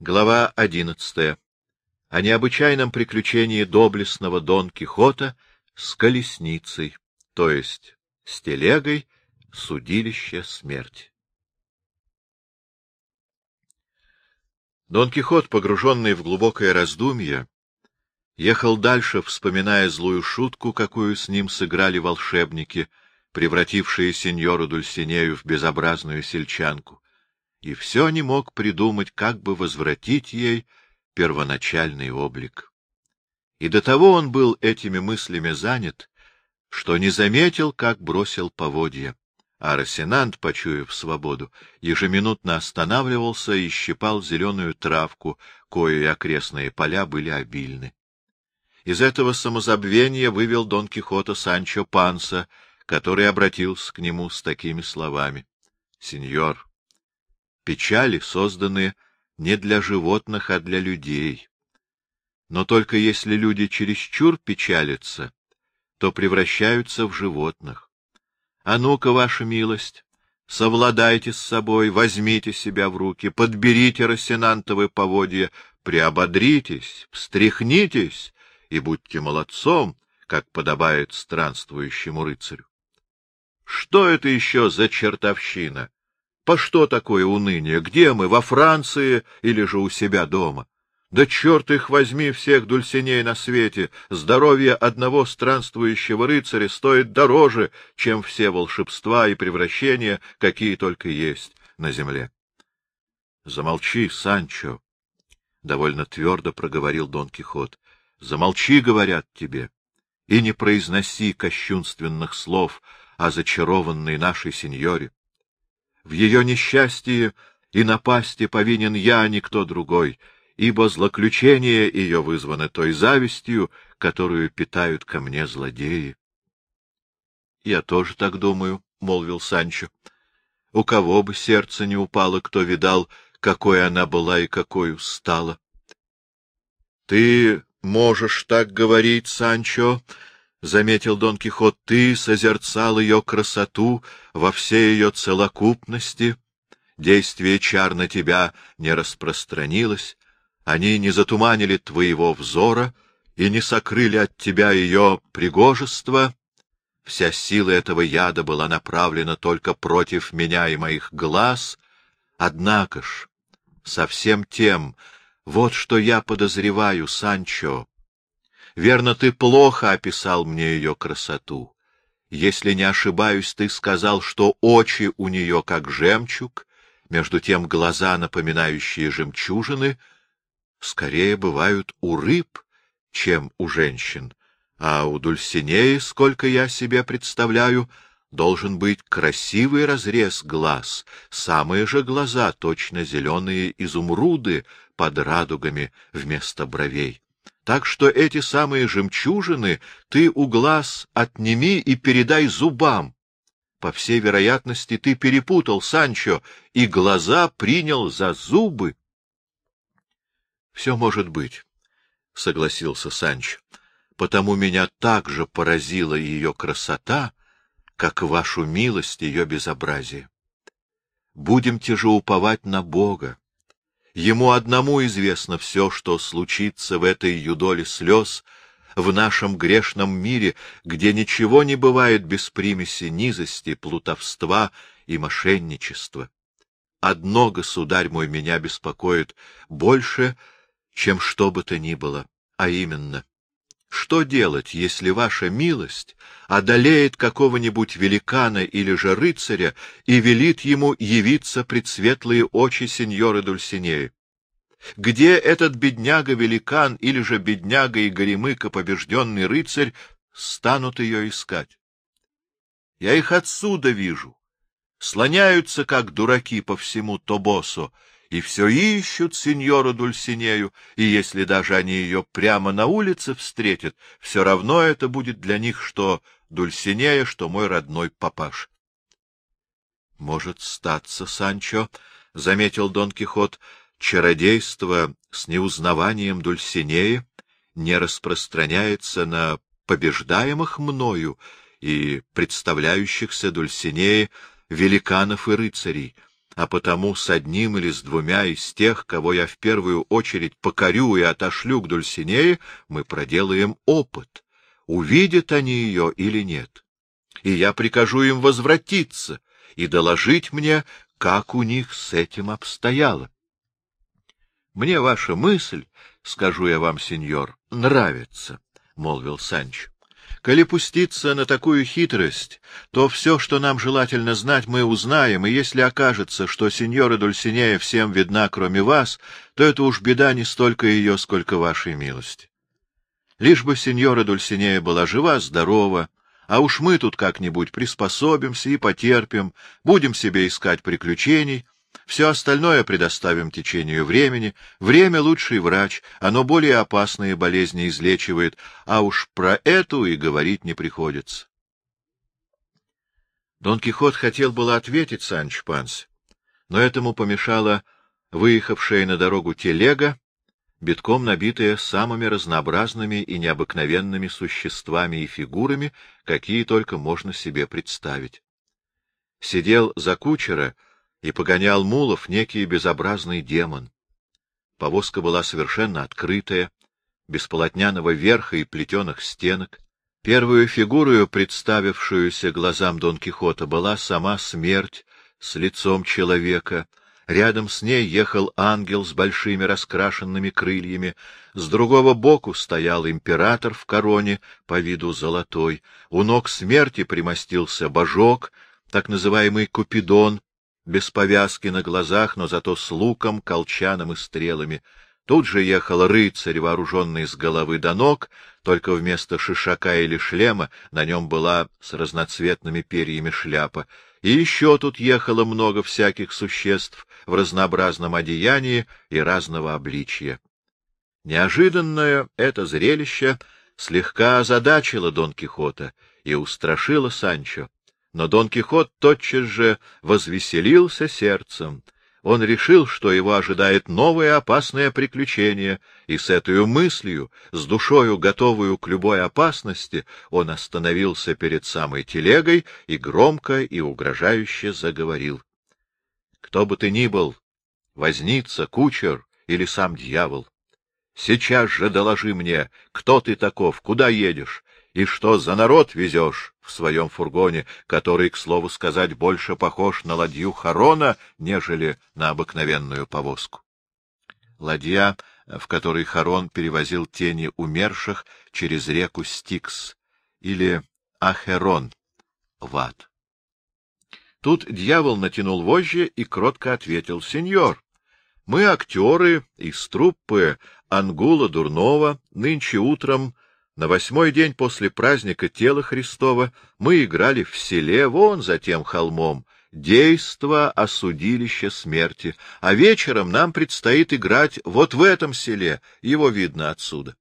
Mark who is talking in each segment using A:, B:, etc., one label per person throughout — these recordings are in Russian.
A: Глава одиннадцатая. О необычайном приключении доблестного Дон Кихота с колесницей, то есть с телегой судилище смерти. Дон Кихот, погруженный в глубокое раздумье, ехал дальше, вспоминая злую шутку, какую с ним сыграли волшебники, превратившие сеньору Дульсинею в безобразную сельчанку и все не мог придумать, как бы возвратить ей первоначальный облик. И до того он был этими мыслями занят, что не заметил, как бросил поводья. А Росинант, почуяв свободу, ежеминутно останавливался и щипал зеленую травку, кои окрестные поля были обильны. Из этого самозабвения вывел Дон Кихота Санчо Панса, который обратился к нему с такими словами. — Сеньор, Печали созданы не для животных, а для людей. Но только если люди чересчур печалятся, то превращаются в животных. А ну-ка, ваша милость, совладайте с собой, возьмите себя в руки, подберите рассенантовые поводья, приободритесь, встряхнитесь и будьте молодцом, как подобает странствующему рыцарю. Что это еще за чертовщина? По что такое уныние? Где мы, во Франции или же у себя дома? Да черт их возьми всех дульсиней на свете! Здоровье одного странствующего рыцаря стоит дороже, чем все волшебства и превращения, какие только есть на земле. — Замолчи, Санчо! — довольно твердо проговорил Дон Кихот. — Замолчи, говорят тебе, и не произноси кощунственных слов о зачарованной нашей сеньоре. В ее несчастье и напасти повинен я, а никто другой, ибо злоключение ее вызвано той завистью, которую питают ко мне злодеи. — Я тоже так думаю, — молвил Санчо. — У кого бы сердце не упало, кто видал, какой она была и какой стала. — Ты можешь так говорить, Санчо, — заметил Дон Кихот, — ты созерцал ее красоту во всей ее целокупности. Действие чар на тебя не распространилось, они не затуманили твоего взора и не сокрыли от тебя ее пригожество. Вся сила этого яда была направлена только против меня и моих глаз. Однако ж, со всем тем, вот что я подозреваю, Санчо, Верно, ты плохо описал мне ее красоту. Если не ошибаюсь, ты сказал, что очи у нее как жемчуг, между тем глаза, напоминающие жемчужины, скорее бывают у рыб, чем у женщин, а у Дульсинеи, сколько я себе представляю, должен быть красивый разрез глаз, самые же глаза, точно зеленые изумруды под радугами вместо бровей. Так что эти самые жемчужины ты у глаз отними и передай зубам. По всей вероятности, ты перепутал, Санчо, и глаза принял за зубы. — Все может быть, — согласился Санчо, — потому меня так же поразила ее красота, как вашу милость ее безобразие. Будемте же уповать на Бога. Ему одному известно все, что случится в этой юдоле слез, в нашем грешном мире, где ничего не бывает без примеси низости, плутовства и мошенничества. Одно, государь мой, меня беспокоит больше, чем что бы то ни было, а именно — что делать, если ваша милость одолеет какого-нибудь великана или же рыцаря и велит ему явиться пред светлые очи сеньоры Дульсинеи? Где этот бедняга-великан или же бедняга и горемыка побежденный рыцарь станут ее искать? Я их отсюда вижу. Слоняются, как дураки, по всему Тобосу, и все ищут сеньору Дульсинею, и если даже они ее прямо на улице встретят, все равно это будет для них что Дульсинея, что мой родной папаш. — Может статься, Санчо, — заметил Дон Кихот, — чародейство с неузнаванием Дульсинеи не распространяется на побеждаемых мною и представляющихся Дульсинеи великанов и рыцарей, а потому с одним или с двумя из тех, кого я в первую очередь покорю и отошлю к Дульсинее, мы проделаем опыт, увидят они ее или нет. И я прикажу им возвратиться и доложить мне, как у них с этим обстояло. Мне ваша мысль, скажу я вам, сеньор, нравится, — молвил Санч. Коли пуститься на такую хитрость, то все, что нам желательно знать, мы узнаем, и если окажется, что сеньора Дульсинея всем видна, кроме вас, то это уж беда не столько ее, сколько вашей милости. Лишь бы сеньора Дульсинея была жива, здорова, а уж мы тут как-нибудь приспособимся и потерпим, будем себе искать приключений, все остальное предоставим течению времени. Время — лучший врач, оно более опасные болезни излечивает, а уж про эту и говорить не приходится. Дон Кихот хотел было ответить Санч Панс, но этому помешала выехавшая на дорогу телега, битком набитая самыми разнообразными и необыкновенными существами и фигурами, какие только можно себе представить. Сидел за кучера — и погонял мулов некий безобразный демон. Повозка была совершенно открытая, без полотняного верха и плетеных стенок. Первую фигурою, представившуюся глазам Дон Кихота, была сама смерть с лицом человека. Рядом с ней ехал ангел с большими раскрашенными крыльями. С другого боку стоял император в короне, по виду золотой. У ног смерти примостился божок, так называемый Купидон, без повязки на глазах, но зато с луком, колчаном и стрелами. Тут же ехал рыцарь, вооруженный с головы до ног, только вместо шишака или шлема на нем была с разноцветными перьями шляпа. И еще тут ехало много всяких существ в разнообразном одеянии и разного обличья. Неожиданное это зрелище слегка озадачило Дон Кихота и устрашило Санчо. Но Дон Кихот тотчас же возвеселился сердцем. Он решил, что его ожидает новое опасное приключение, и с этой мыслью, с душою готовую к любой опасности, он остановился перед самой телегой и громко и угрожающе заговорил. — Кто бы ты ни был, возница, кучер или сам дьявол, сейчас же доложи мне, кто ты таков, куда едешь, и что за народ везешь в своем фургоне, который, к слову сказать, больше похож на ладью Харона, нежели на обыкновенную повозку. Ладья, в которой Харон перевозил тени умерших через реку Стикс, или Ахерон, в ад. Тут дьявол натянул вожжи и кротко ответил, — Сеньор, мы актеры из труппы Ангула Дурнова нынче утром на восьмой день после праздника тела Христова мы играли в селе, вон за тем холмом, действо о судилище смерти, а вечером нам предстоит играть вот в этом селе, его видно отсюда.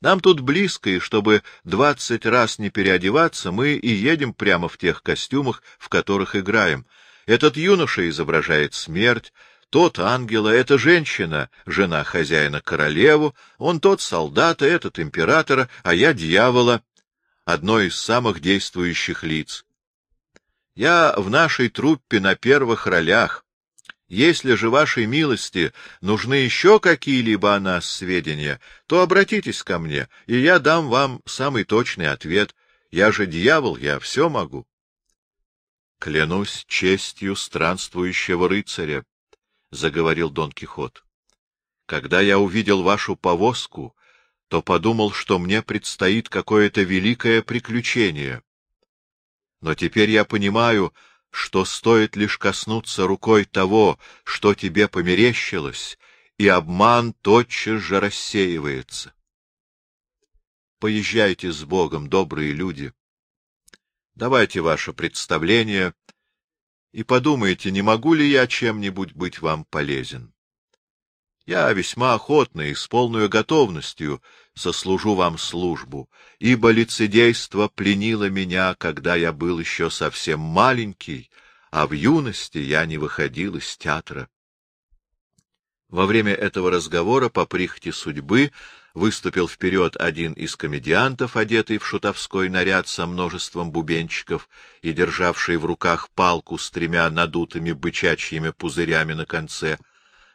A: Нам тут близко, и чтобы двадцать раз не переодеваться, мы и едем прямо в тех костюмах, в которых играем. Этот юноша изображает смерть, тот ангела, эта женщина, жена хозяина королеву, он тот солдата, этот императора, а я дьявола, одно из самых действующих лиц. Я в нашей труппе на первых ролях. Если же вашей милости нужны еще какие-либо о нас сведения, то обратитесь ко мне, и я дам вам самый точный ответ. Я же дьявол, я все могу. Клянусь честью странствующего рыцаря, — заговорил Дон Кихот. — Когда я увидел вашу повозку, то подумал, что мне предстоит какое-то великое приключение. Но теперь я понимаю, что стоит лишь коснуться рукой того, что тебе померещилось, и обман тотчас же рассеивается. Поезжайте с Богом, добрые люди. Давайте ваше представление и подумайте, не могу ли я чем-нибудь быть вам полезен. Я весьма охотно и с полной готовностью сослужу вам службу, ибо лицедейство пленило меня, когда я был еще совсем маленький, а в юности я не выходил из театра. Во время этого разговора по прихоти судьбы выступил вперед один из комедиантов, одетый в шутовской наряд со множеством бубенчиков и державший в руках палку с тремя надутыми бычачьими пузырями на конце.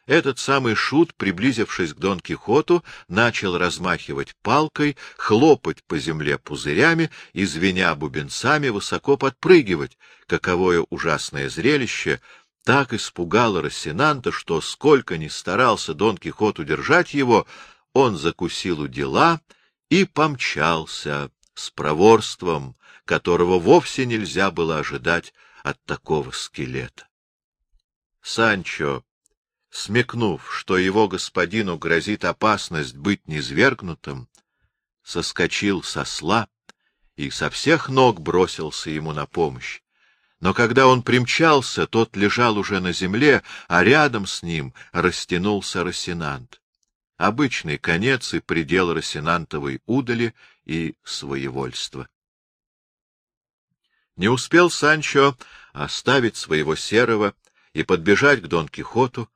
A: Этот самый шут, приблизившись к Дон Кихоту, начал размахивать палкой, хлопать по земле пузырями и, звеня бубенцами, высоко подпрыгивать. Каковое ужасное зрелище! Так испугало Рассенанта, что, сколько ни старался Дон Кихот удержать его, он закусил у дела и помчался с проворством, которого вовсе нельзя было ожидать от такого скелета. Санчо, смекнув, что его господину грозит опасность быть низвергнутым, соскочил со сла и со всех ног бросился ему на помощь. Но когда он примчался, тот лежал уже на земле, а рядом с ним растянулся Росинант обычный конец и предел Росинантовой удали и своевольства. Не успел Санчо оставить своего серого и подбежать к Дон Кихоту,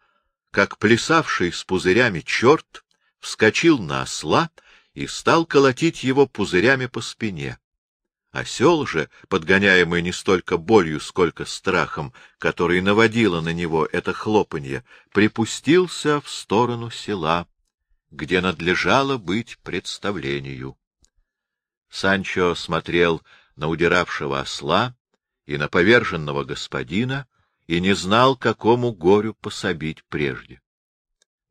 A: как плясавший с пузырями черт вскочил на осла и стал колотить его пузырями по спине. Осел же, подгоняемый не столько болью, сколько страхом, который наводило на него это хлопанье, припустился в сторону села, где надлежало быть представлению. Санчо смотрел на удиравшего осла и на поверженного господина и не знал, какому горю пособить прежде.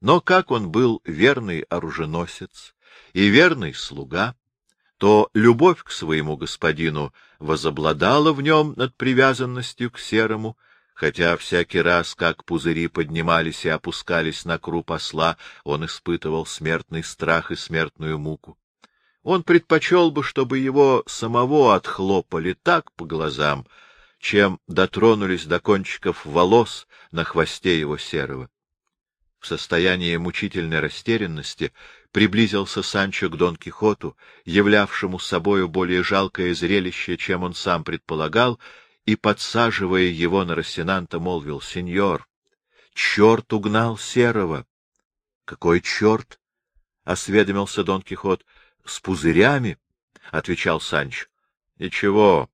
A: Но как он был верный оруженосец и верный слуга, то любовь к своему господину возобладала в нем над привязанностью к серому, хотя всякий раз, как пузыри поднимались и опускались на круп осла, он испытывал смертный страх и смертную муку. Он предпочел бы, чтобы его самого отхлопали так по глазам, чем дотронулись до кончиков волос на хвосте его серого. В состоянии мучительной растерянности приблизился Санчо к Дон Кихоту, являвшему собою более жалкое зрелище, чем он сам предполагал, и, подсаживая его на Рассенанта, молвил, — Сеньор, черт угнал Серого. — Какой черт? — осведомился Дон Кихот. — С пузырями, — отвечал Санч. — Ничего,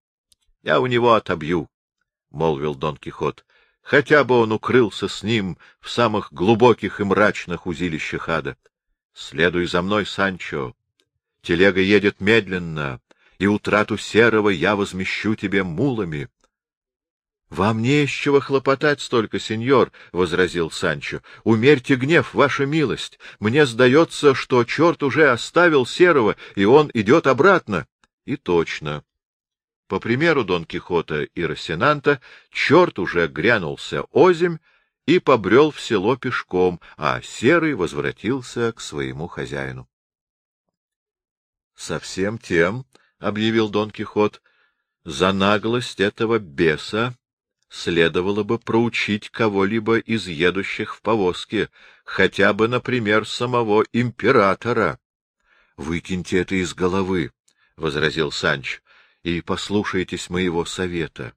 A: я у него отобью, — молвил Дон Кихот. — Хотя бы он укрылся с ним в самых глубоких и мрачных узилищах ада. Следуй за мной, Санчо. Телега едет медленно, и утрату серого я возмещу тебе мулами. — Вам не из чего хлопотать столько, сеньор, — возразил Санчо. — Умерьте гнев, ваша милость. Мне сдается, что черт уже оставил серого, и он идет обратно. И точно. По примеру Дон Кихота и Росинанта, черт уже грянулся озимь и побрел в село пешком, а серый возвратился к своему хозяину. — Совсем тем, — объявил Дон Кихот, — за наглость этого беса следовало бы проучить кого-либо из едущих в повозке, хотя бы, например, самого императора. — Выкиньте это из головы, — возразил Санч, — и послушайтесь моего совета.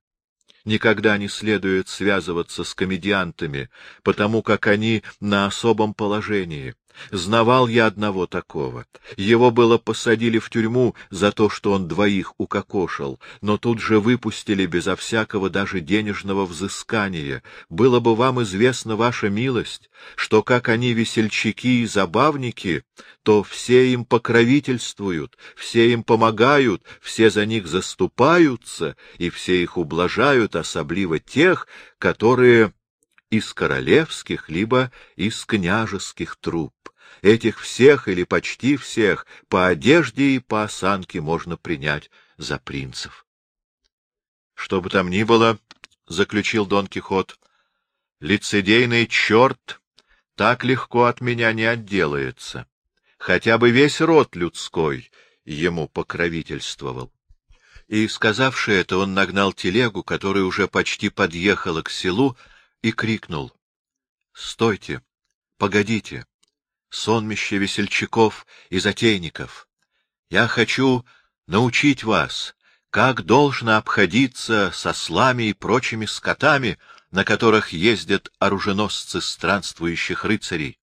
A: Никогда не следует связываться с комедиантами, потому как они на особом положении. Знавал я одного такого. Его было посадили в тюрьму за то, что он двоих укокошил, но тут же выпустили безо всякого даже денежного взыскания. Было бы вам известно, ваша милость, что как они весельчаки и забавники, то все им покровительствуют, все им помогают, все за них заступаются, и все их ублажают, особливо тех, которые из королевских, либо из княжеских труп. Этих всех или почти всех по одежде и по осанке можно принять за принцев. — Что бы там ни было, — заключил Дон Кихот, — лицедейный черт так легко от меня не отделается. Хотя бы весь род людской ему покровительствовал. И, сказавши это, он нагнал телегу, которая уже почти подъехала к селу, и крикнул. — Стойте! Погодите! Сонмище весельчаков и затейников! Я хочу научить вас, как должно обходиться со слами и прочими скотами, на которых ездят оруженосцы странствующих рыцарей.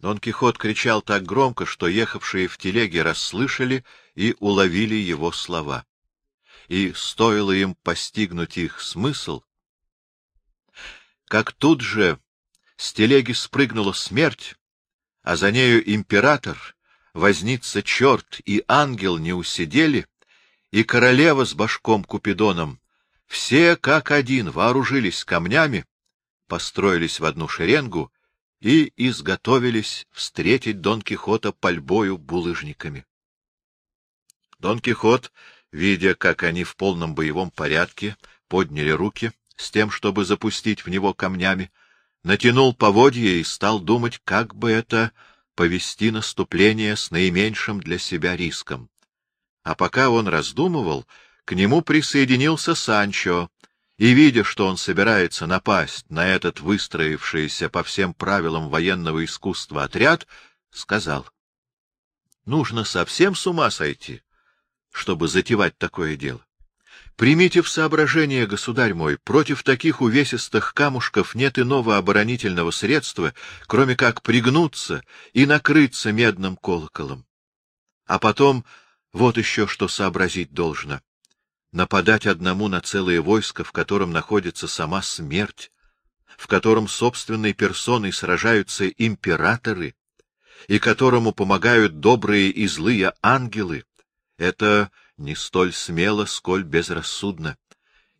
A: Дон Кихот кричал так громко, что ехавшие в телеге расслышали и уловили его слова. И стоило им постигнуть их смысл, как тут же с телеги спрыгнула смерть, а за нею император, возница черт и ангел не усидели, и королева с башком Купидоном, все как один вооружились камнями, построились в одну шеренгу и изготовились встретить Дон Кихота пальбою булыжниками. Дон Кихот, видя, как они в полном боевом порядке подняли руки с тем, чтобы запустить в него камнями, натянул поводья и стал думать, как бы это повести наступление с наименьшим для себя риском. А пока он раздумывал, к нему присоединился Санчо, и, видя, что он собирается напасть на этот выстроившийся по всем правилам военного искусства отряд, сказал, — Нужно совсем с ума сойти, чтобы затевать такое дело. Примите в соображение, государь мой, против таких увесистых камушков нет иного оборонительного средства, кроме как пригнуться и накрыться медным колоколом. А потом вот еще что сообразить должно. Нападать одному на целое войско, в котором находится сама смерть, в котором собственной персоной сражаются императоры, и которому помогают добрые и злые ангелы, это не столь смело, сколь безрассудно.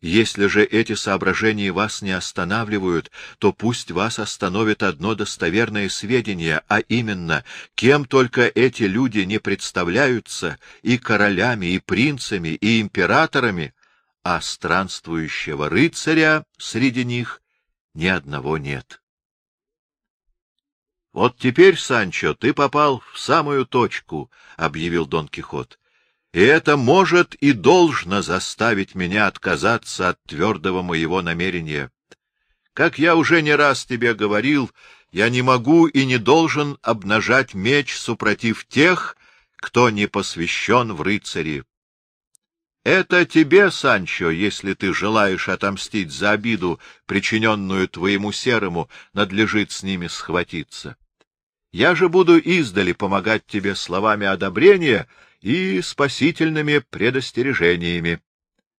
A: Если же эти соображения вас не останавливают, то пусть вас остановит одно достоверное сведение, а именно, кем только эти люди не представляются, и королями, и принцами, и императорами, а странствующего рыцаря среди них ни одного нет. — Вот теперь, Санчо, ты попал в самую точку, — объявил Дон Кихот и это может и должно заставить меня отказаться от твердого моего намерения. Как я уже не раз тебе говорил, я не могу и не должен обнажать меч супротив тех, кто не посвящен в рыцари. Это тебе, Санчо, если ты желаешь отомстить за обиду, причиненную твоему серому, надлежит с ними схватиться. Я же буду издали помогать тебе словами одобрения и спасительными предостережениями.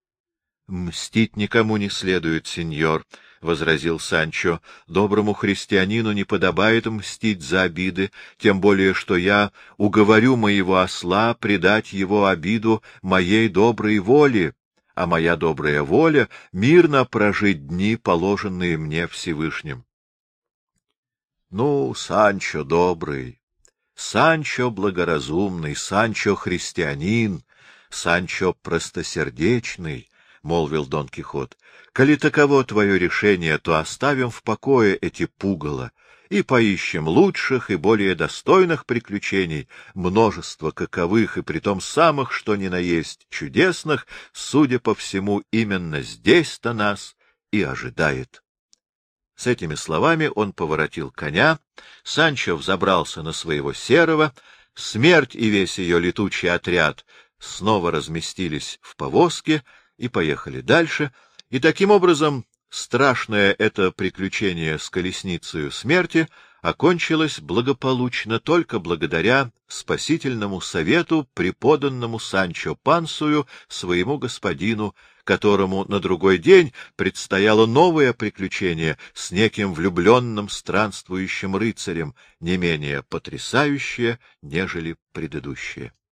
A: — Мстить никому не следует, сеньор, — возразил Санчо. — Доброму христианину не подобает мстить за обиды, тем более что я уговорю моего осла предать его обиду моей доброй воле, а моя добрая воля — мирно прожить дни, положенные мне Всевышним. — Ну, Санчо добрый, Санчо благоразумный, Санчо христианин, Санчо простосердечный, — молвил Дон Кихот, — коли таково твое решение, то оставим в покое эти пугало и поищем лучших и более достойных приключений, множество каковых и притом самых, что ни на есть, чудесных, судя по всему, именно здесь-то нас и ожидает. С этими словами он поворотил коня, Санчо взобрался на своего серого, смерть и весь ее летучий отряд снова разместились в повозке и поехали дальше, и таким образом страшное это приключение с колесницей смерти окончилось благополучно только благодаря спасительному совету, преподанному Санчо Пансую своему господину которому на другой день предстояло новое приключение с неким влюбленным странствующим рыцарем, не менее потрясающее, нежели предыдущее.